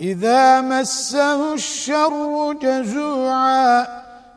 إذا مسه الشر جزوعا